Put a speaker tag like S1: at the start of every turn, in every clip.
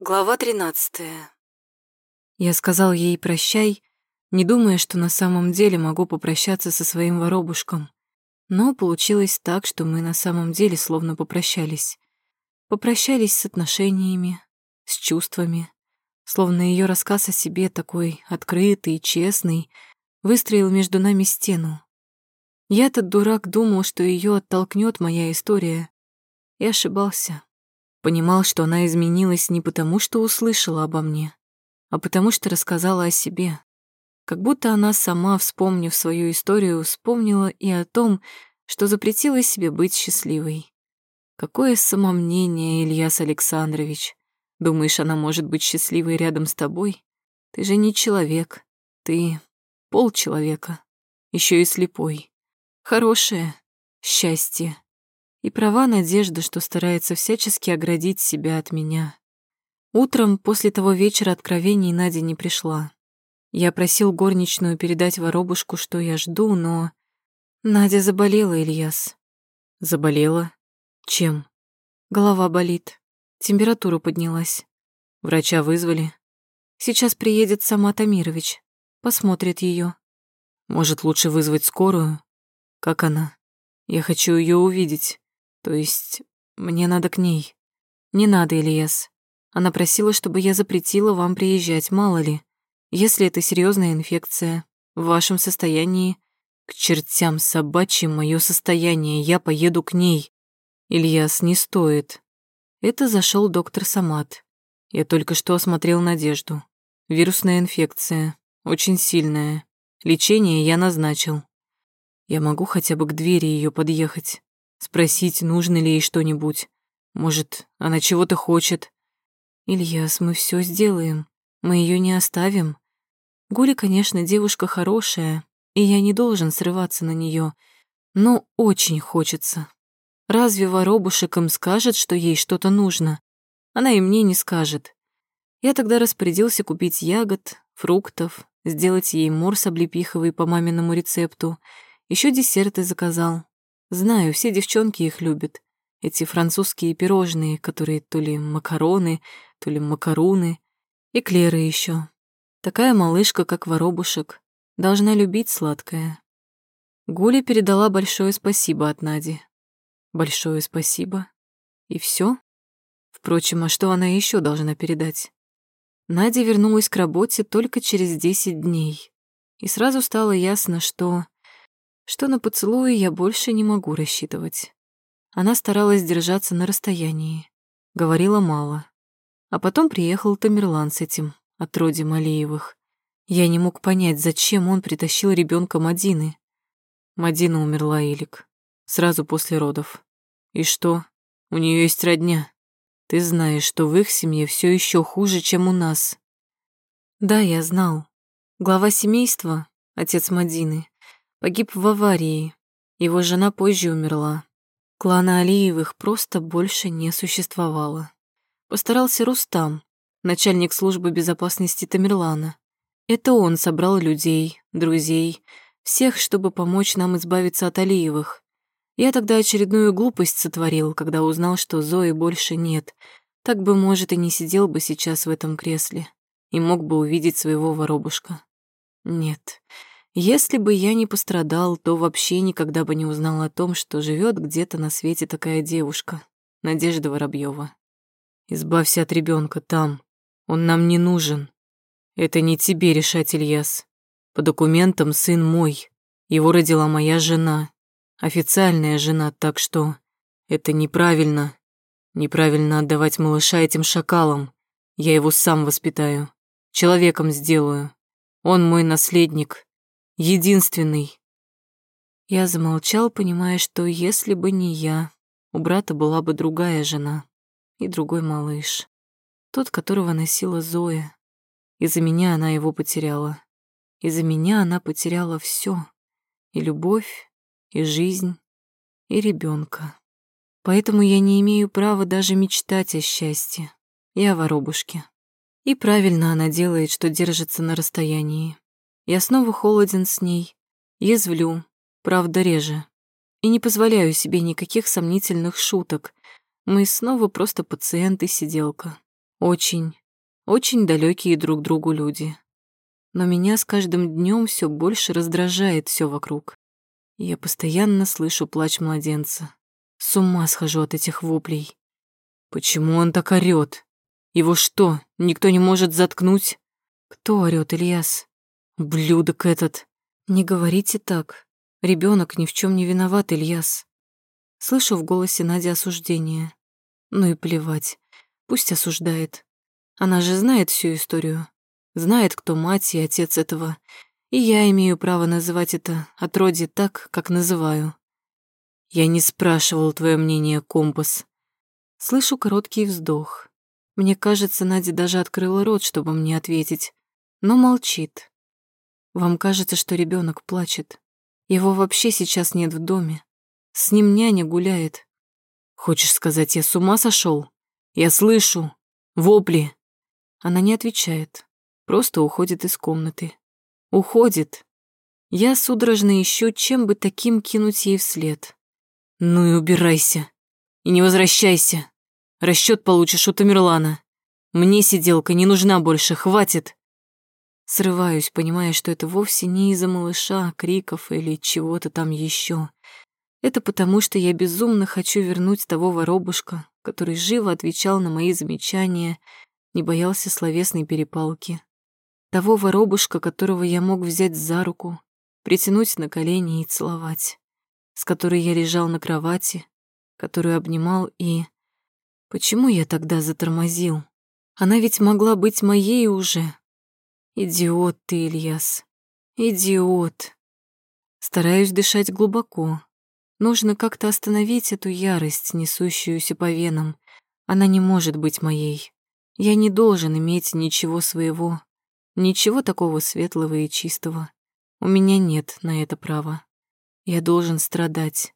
S1: Глава 13. Я сказал ей «прощай», не думая, что на самом деле могу попрощаться со своим воробушком. Но получилось так, что мы на самом деле словно попрощались. Попрощались с отношениями, с чувствами. Словно ее рассказ о себе такой открытый честный выстроил между нами стену. Я-то дурак думал, что ее оттолкнет моя история. И ошибался. Понимал, что она изменилась не потому, что услышала обо мне, а потому что рассказала о себе. Как будто она сама, вспомнив свою историю, вспомнила и о том, что запретила себе быть счастливой. Какое самомнение, Ильяс Александрович. Думаешь, она может быть счастливой рядом с тобой? Ты же не человек. Ты полчеловека. еще и слепой. Хорошее счастье. И права надежда, что старается всячески оградить себя от меня. Утром после того вечера откровений Надя не пришла. Я просил горничную передать воробушку, что я жду, но... Надя заболела, Ильяс. Заболела? Чем? Голова болит. Температура поднялась. Врача вызвали. Сейчас приедет сама Тамирович. Посмотрит ее. Может, лучше вызвать скорую? Как она? Я хочу ее увидеть. То есть мне надо к ней. Не надо, Ильяс. Она просила, чтобы я запретила вам приезжать, мало ли. Если это серьезная инфекция, в вашем состоянии... К чертям собачьим мое состояние, я поеду к ней. Ильяс, не стоит. Это зашел доктор Самат. Я только что осмотрел Надежду. Вирусная инфекция, очень сильная. Лечение я назначил. Я могу хотя бы к двери ее подъехать. Спросить, нужно ли ей что-нибудь. Может, она чего-то хочет. Ильяс, мы все сделаем. Мы ее не оставим. Гуля, конечно, девушка хорошая, и я не должен срываться на нее, но очень хочется. Разве воробушек им скажет, что ей что-то нужно? Она и мне не скажет. Я тогда распорядился купить ягод, фруктов, сделать ей морс облепиховый по маминому рецепту, еще десерты заказал, Знаю, все девчонки их любят. Эти французские пирожные, которые то ли макароны, то ли макаруны. Эклеры еще. Такая малышка, как воробушек, должна любить сладкое. Гуля передала большое спасибо от Нади. Большое спасибо. И все? Впрочем, а что она еще должна передать? Надя вернулась к работе только через десять дней. И сразу стало ясно, что что на поцелуи я больше не могу рассчитывать. Она старалась держаться на расстоянии, говорила мало. А потом приехал Тамерлан с этим, отроди Малеевых. Я не мог понять, зачем он притащил ребенка Мадины. Мадина умерла, Илик, сразу после родов. И что? У нее есть родня. Ты знаешь, что в их семье все еще хуже, чем у нас. Да, я знал. Глава семейства, отец Мадины, Погиб в аварии. Его жена позже умерла. Клана Алиевых просто больше не существовало. Постарался Рустам, начальник службы безопасности Тамерлана. Это он собрал людей, друзей, всех, чтобы помочь нам избавиться от Алиевых. Я тогда очередную глупость сотворил, когда узнал, что Зои больше нет. Так бы, может, и не сидел бы сейчас в этом кресле и мог бы увидеть своего воробушка. Нет, если бы я не пострадал, то вообще никогда бы не узнал о том, что живет где-то на свете такая девушка, Надежда Воробьева. Избавься от ребенка там. Он нам не нужен. Это не тебе решать, Ильяс. По документам сын мой. Его родила моя жена. Официальная жена, так что это неправильно. Неправильно отдавать малыша этим шакалам. Я его сам воспитаю. Человеком сделаю. Он мой наследник единственный. Я замолчал, понимая, что если бы не я, у брата была бы другая жена и другой малыш. Тот, которого носила Зоя. Из-за меня она его потеряла. Из-за меня она потеряла все: И любовь, и жизнь, и ребенка. Поэтому я не имею права даже мечтать о счастье. Я воробушке. И правильно она делает, что держится на расстоянии. Я снова холоден с ней, язвлю, правда реже. И не позволяю себе никаких сомнительных шуток. Мы снова просто пациент и сиделка. Очень, очень далекие друг другу люди. Но меня с каждым днем все больше раздражает все вокруг. Я постоянно слышу плач младенца. С ума схожу от этих воплей. Почему он так орёт? Его что, никто не может заткнуть? Кто орёт, Ильяс? Блюдок этот. Не говорите так. Ребенок ни в чем не виноват, Ильяс. Слышу в голосе Нади осуждение. Ну и плевать. Пусть осуждает. Она же знает всю историю. Знает, кто мать и отец этого. И я имею право называть это отродье так, как называю. Я не спрашивал твое мнение, компас. Слышу короткий вздох. Мне кажется, Надя даже открыла рот, чтобы мне ответить, но молчит. Вам кажется, что ребенок плачет. Его вообще сейчас нет в доме. С ним няня гуляет. Хочешь сказать, я с ума сошел? Я слышу. Вопли. Она не отвечает. Просто уходит из комнаты. Уходит. Я судорожно ищу, чем бы таким кинуть ей вслед. Ну и убирайся. И не возвращайся. Расчет получишь у Тамерлана. Мне сиделка не нужна больше, хватит. Срываюсь, понимая, что это вовсе не из-за малыша, криков или чего-то там еще. Это потому, что я безумно хочу вернуть того воробушка, который живо отвечал на мои замечания, не боялся словесной перепалки. Того воробушка, которого я мог взять за руку, притянуть на колени и целовать, с которой я лежал на кровати, которую обнимал и... Почему я тогда затормозил? Она ведь могла быть моей уже. Идиот ты, Ильяс. Идиот. Стараюсь дышать глубоко. Нужно как-то остановить эту ярость, несущуюся по венам. Она не может быть моей. Я не должен иметь ничего своего, ничего такого светлого и чистого. У меня нет на это права. Я должен страдать.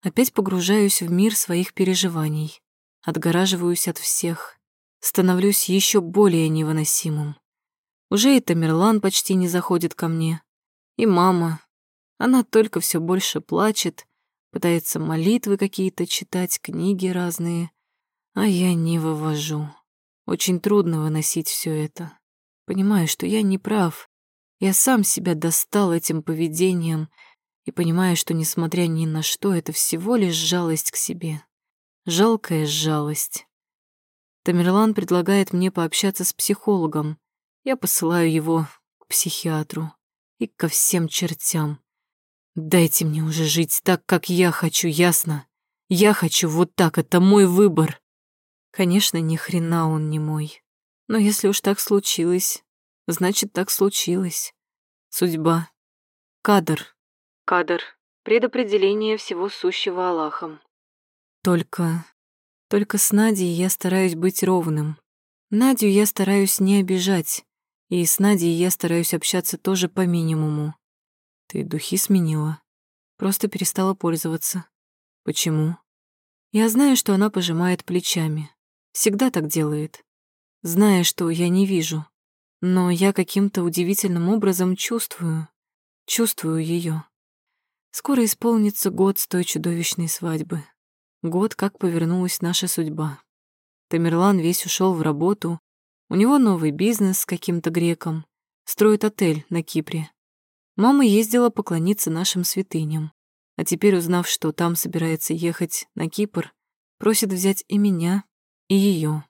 S1: Опять погружаюсь в мир своих переживаний, отгораживаюсь от всех, становлюсь еще более невыносимым. Уже и Тамерлан почти не заходит ко мне, и мама. Она только все больше плачет, пытается молитвы какие-то читать, книги разные, а я не вывожу. Очень трудно выносить все это. Понимаю, что я не прав. Я сам себя достал этим поведением — и понимая, что, несмотря ни на что, это всего лишь жалость к себе. Жалкая жалость. Тамерлан предлагает мне пообщаться с психологом. Я посылаю его к психиатру и ко всем чертям. Дайте мне уже жить так, как я хочу, ясно? Я хочу вот так, это мой выбор. Конечно, ни хрена он не мой. Но если уж так случилось, значит, так случилось. Судьба. Кадр. Кадр. Предопределение всего сущего Аллахом. Только... Только с Надей я стараюсь быть ровным. Надю я стараюсь не обижать. И с Надей я стараюсь общаться тоже по минимуму. Ты духи сменила. Просто перестала пользоваться. Почему? Я знаю, что она пожимает плечами. Всегда так делает. Зная, что я не вижу. Но я каким-то удивительным образом чувствую. Чувствую ее. Скоро исполнится год с той чудовищной свадьбы. Год, как повернулась наша судьба. Тамерлан весь ушел в работу. У него новый бизнес с каким-то греком. Строит отель на Кипре. Мама ездила поклониться нашим святыням. А теперь, узнав, что там собирается ехать на Кипр, просит взять и меня, и ее.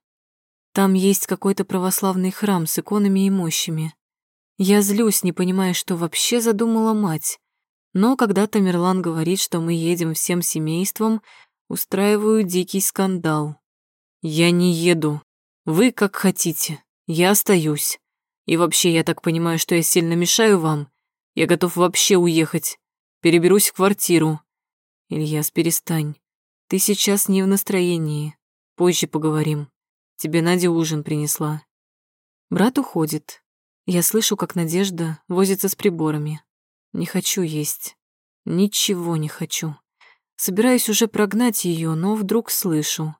S1: Там есть какой-то православный храм с иконами и мощами. Я злюсь, не понимая, что вообще задумала мать. Но когда Тамерлан говорит, что мы едем всем семейством, устраиваю дикий скандал. «Я не еду. Вы как хотите. Я остаюсь. И вообще, я так понимаю, что я сильно мешаю вам. Я готов вообще уехать. Переберусь в квартиру». «Ильяс, перестань. Ты сейчас не в настроении. Позже поговорим. Тебе Надя ужин принесла». Брат уходит. Я слышу, как Надежда возится с приборами. Не хочу есть. Ничего не хочу. Собираюсь уже прогнать ее, но вдруг слышу.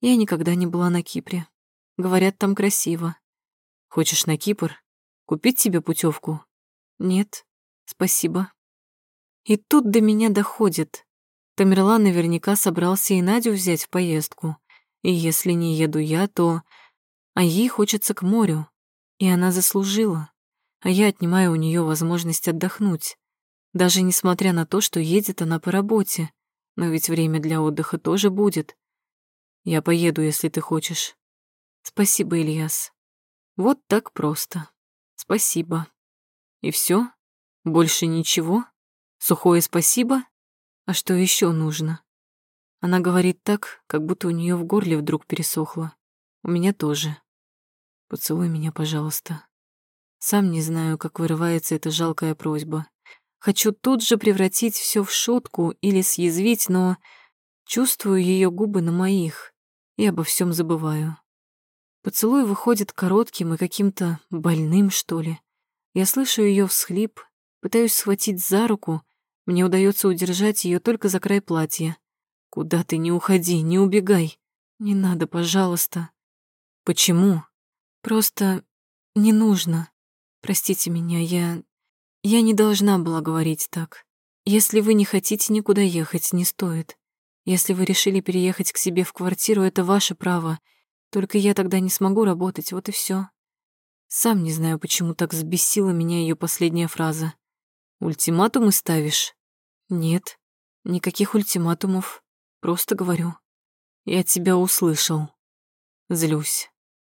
S1: Я никогда не была на Кипре. Говорят, там красиво. Хочешь на Кипр? Купить тебе путевку? Нет, спасибо. И тут до меня доходит. Тамерлан наверняка собрался и Надю взять в поездку. И если не еду я, то а ей хочется к морю, и она заслужила, а я отнимаю у нее возможность отдохнуть, даже несмотря на то, что едет она по работе, но ведь время для отдыха тоже будет. Я поеду, если ты хочешь. Спасибо, Ильяс. Вот так просто. Спасибо. И все? Больше ничего? Сухое спасибо? А что еще нужно? Она говорит так, как будто у нее в горле вдруг пересохло. У меня тоже. Поцелуй меня, пожалуйста. Сам не знаю, как вырывается эта жалкая просьба. Хочу тут же превратить все в шутку или съязвить, но чувствую ее губы на моих и обо всем забываю. Поцелуй выходит коротким и каким-то больным, что ли. Я слышу ее всхлип, пытаюсь схватить за руку, мне удается удержать ее только за край платья. Куда ты не уходи, не убегай. Не надо, пожалуйста. Почему? Просто не нужно. Простите меня, я... Я не должна была говорить так. Если вы не хотите никуда ехать, не стоит. Если вы решили переехать к себе в квартиру, это ваше право. Только я тогда не смогу работать, вот и все. Сам не знаю, почему так взбесила меня ее последняя фраза. Ультиматумы ставишь? Нет, никаких ультиматумов. Просто говорю. Я тебя услышал. Злюсь.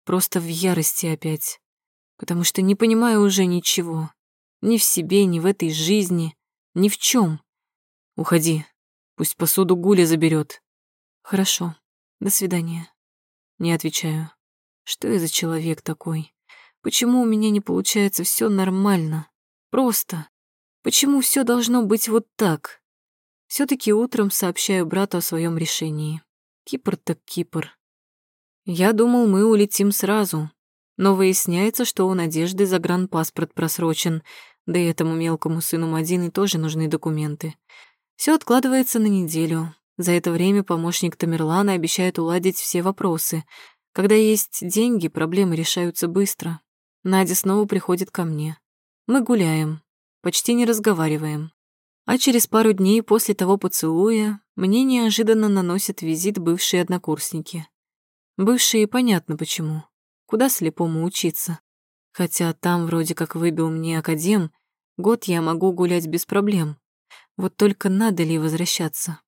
S1: Просто в ярости опять. Потому что не понимаю уже ничего. Ни в себе, ни в этой жизни, ни в чем. Уходи. Пусть посуду Гуля заберет. Хорошо. До свидания. Не отвечаю. Что я за человек такой? Почему у меня не получается все нормально? Просто. Почему все должно быть вот так? все таки утром сообщаю брату о своем решении. Кипр так Кипр. Я думал, мы улетим сразу, но выясняется, что у Надежды загранпаспорт просрочен, да и этому мелкому сыну Мадины тоже нужны документы. Все откладывается на неделю. За это время помощник Тамерлана обещает уладить все вопросы. Когда есть деньги, проблемы решаются быстро. Надя снова приходит ко мне. Мы гуляем, почти не разговариваем. А через пару дней после того поцелуя мне неожиданно наносят визит бывшие однокурсники. Бывшие понятно почему. Куда слепому учиться? Хотя там вроде как выбил мне академ, год я могу гулять без проблем. Вот только надо ли возвращаться?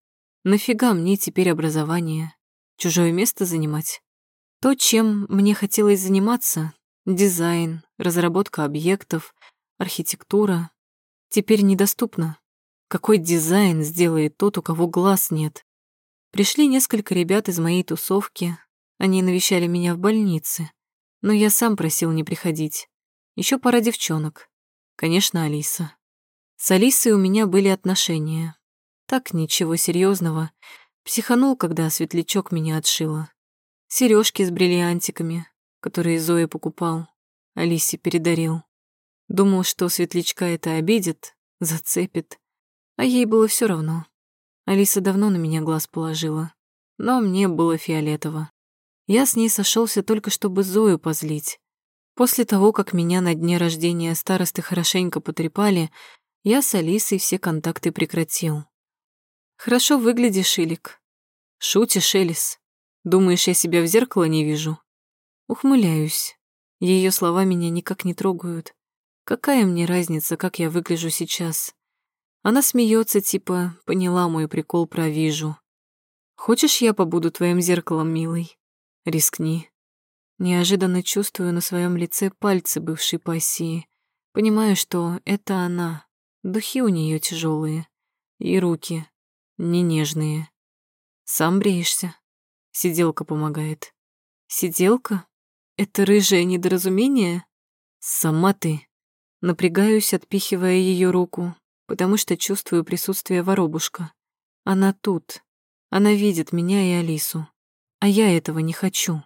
S1: Нафига мне теперь образование? Чужое место занимать? То, чем мне хотелось заниматься — дизайн, разработка объектов, архитектура теперь недоступно. Какой дизайн сделает тот, у кого глаз нет? Пришли несколько ребят из моей тусовки. Они навещали меня в больнице. Но я сам просил не приходить. Еще пара девчонок. Конечно, Алиса. С Алисой у меня были отношения. Так, ничего серьезного. Психанул, когда светлячок меня отшила. Сережки с бриллиантиками, которые Зоя покупал, Алисе передарил. Думал, что светлячка это обидит, зацепит. А ей было все равно. Алиса давно на меня глаз положила. Но мне было фиолетово. Я с ней сошелся только чтобы Зою позлить. После того, как меня на дне рождения старосты хорошенько потрепали, я с Алисой все контакты прекратил. «Хорошо выглядишь, Илик. Шутишь, Элис. Думаешь, я себя в зеркало не вижу?» Ухмыляюсь. Ее слова меня никак не трогают. Какая мне разница, как я выгляжу сейчас? Она смеется, типа, поняла мой прикол про вижу. Хочешь, я побуду твоим зеркалом, милый? Рискни. Неожиданно чувствую на своем лице пальцы бывшей пассии. Понимаю, что это она. Духи у нее тяжелые. И руки. Не нежные. Сам бреешься. Сиделка помогает. Сиделка? Это рыжее недоразумение? Сама ты. Напрягаюсь, отпихивая ее руку, потому что чувствую присутствие воробушка. Она тут. Она видит меня и Алису. А я этого не хочу.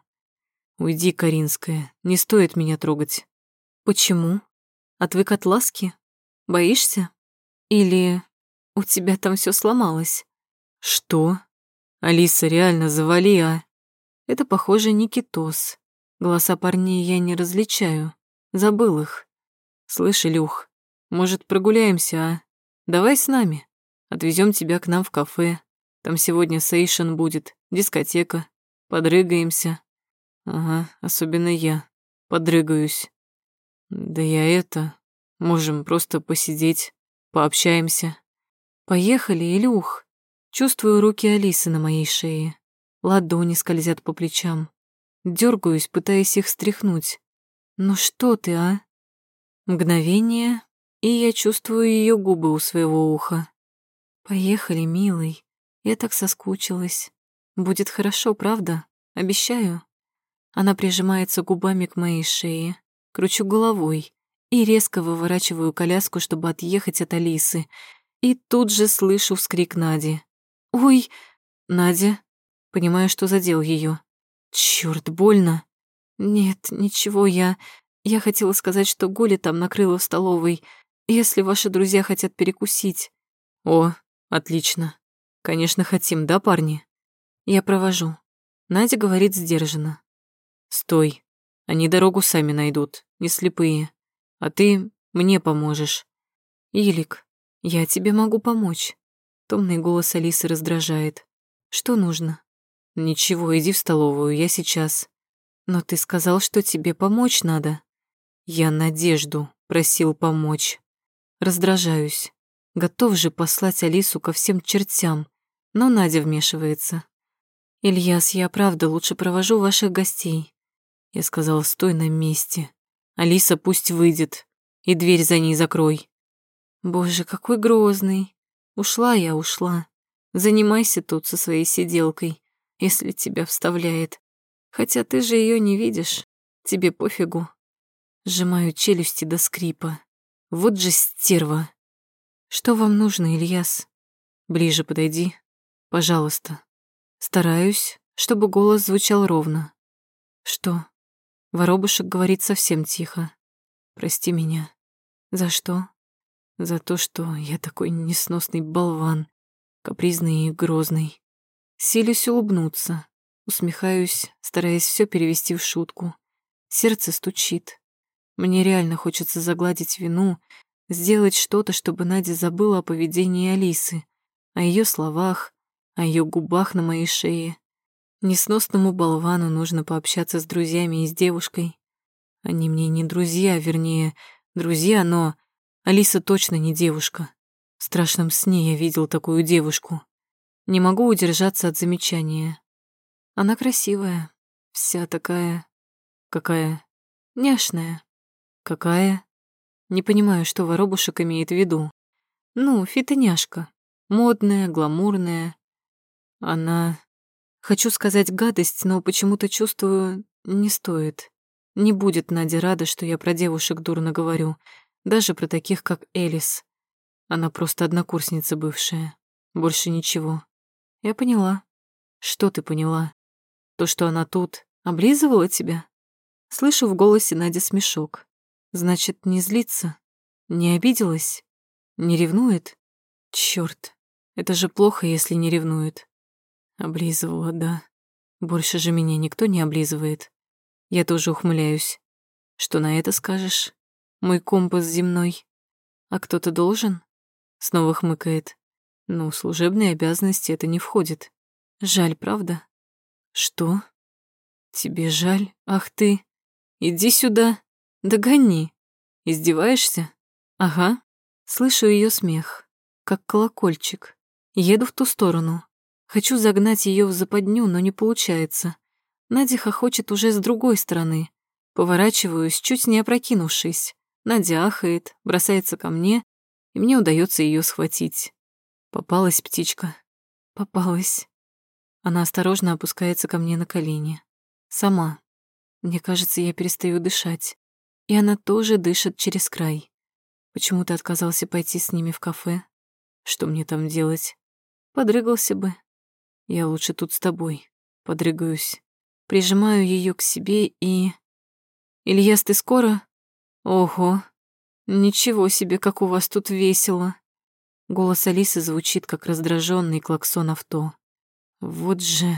S1: Уйди, Каринская, не стоит меня трогать. Почему? Отвык от ласки? Боишься? Или у тебя там все сломалось? Что? Алиса, реально, завали, а? Это, похоже, Никитос. Голоса парней я не различаю. Забыл их. «Слышь, Илюх, может, прогуляемся, а? Давай с нами. Отвезем тебя к нам в кафе. Там сегодня сейшен будет, дискотека. Подрыгаемся. Ага, особенно я. Подрыгаюсь. Да я это... Можем просто посидеть, пообщаемся. Поехали, Илюх. Чувствую руки Алисы на моей шее. Ладони скользят по плечам. Дергаюсь, пытаясь их стряхнуть. Ну что ты, а? Мгновение, и я чувствую ее губы у своего уха. Поехали, милый. Я так соскучилась. Будет хорошо, правда? Обещаю. Она прижимается губами к моей шее. Кручу головой и резко выворачиваю коляску, чтобы отъехать от Алисы. И тут же слышу вскрик Нади. «Ой!» «Надя!» Понимаю, что задел ее. Черт, больно. Нет, ничего, я... Я хотела сказать, что Голя там накрыла в столовой, если ваши друзья хотят перекусить. О, отлично. Конечно, хотим, да, парни? Я провожу. Надя говорит сдержанно. Стой. Они дорогу сами найдут, не слепые. А ты мне поможешь. Илик, я тебе могу помочь. Томный голос Алисы раздражает. Что нужно? Ничего, иди в столовую, я сейчас. Но ты сказал, что тебе помочь надо. Я Надежду просил помочь. Раздражаюсь. Готов же послать Алису ко всем чертям, но Надя вмешивается. «Ильяс, я правда лучше провожу ваших гостей». Я сказала, стой на месте. Алиса пусть выйдет, и дверь за ней закрой. Боже, какой грозный. Ушла я, ушла. Занимайся тут со своей сиделкой, если тебя вставляет. Хотя ты же ее не видишь, тебе пофигу. Сжимаю челюсти до скрипа. Вот же стерва. Что вам нужно, Ильяс? Ближе подойди, пожалуйста. Стараюсь, чтобы голос звучал ровно. Что? Воробушек говорит совсем тихо. Прости меня. За что? За то, что я такой несносный болван, капризный и грозный. Силюсь улыбнуться, усмехаюсь, стараясь все перевести в шутку. Сердце стучит. Мне реально хочется загладить вину, сделать что-то, чтобы Надя забыла о поведении Алисы, о ее словах, о ее губах на моей шее. Несносному болвану нужно пообщаться с друзьями и с девушкой. Они мне не друзья, вернее, друзья, но Алиса точно не девушка. В страшном сне я видел такую девушку. Не могу удержаться от замечания. Она красивая, вся такая... Какая? Няшная. Какая? Не понимаю, что воробушек имеет в виду. Ну, фитоняшка. Модная, гламурная. Она... Хочу сказать гадость, но почему-то чувствую, не стоит. Не будет Надя рада, что я про девушек дурно говорю, даже про таких, как Элис. Она просто однокурсница бывшая. Больше ничего. Я поняла. Что ты поняла? То, что она тут облизывала тебя? Слышу в голосе Нади смешок. Значит, не злится? Не обиделась? Не ревнует? Чёрт, это же плохо, если не ревнует. Облизывала, да. Больше же меня никто не облизывает. Я тоже ухмыляюсь. Что на это скажешь? Мой компас земной. А кто-то должен? Снова хмыкает. Ну, служебные обязанности это не входит. Жаль, правда? Что? Тебе жаль? Ах ты. Иди сюда. Догони. Издеваешься? Ага. Слышу ее смех, как колокольчик. Еду в ту сторону. Хочу загнать ее в западню, но не получается. Надя хохочет уже с другой стороны. Поворачиваюсь, чуть не опрокинувшись. Надя ахает, бросается ко мне, и мне удается ее схватить. Попалась птичка. Попалась. Она осторожно опускается ко мне на колени. Сама. Мне кажется, я перестаю дышать. И она тоже дышит через край. Почему ты отказался пойти с ними в кафе? Что мне там делать? Подрыгался бы. Я лучше тут с тобой. Подрыгаюсь. Прижимаю ее к себе и... Ильяс, ты скоро? Ого. Ничего себе, как у вас тут весело. Голос Алисы звучит, как раздраженный клаксон авто. Вот же...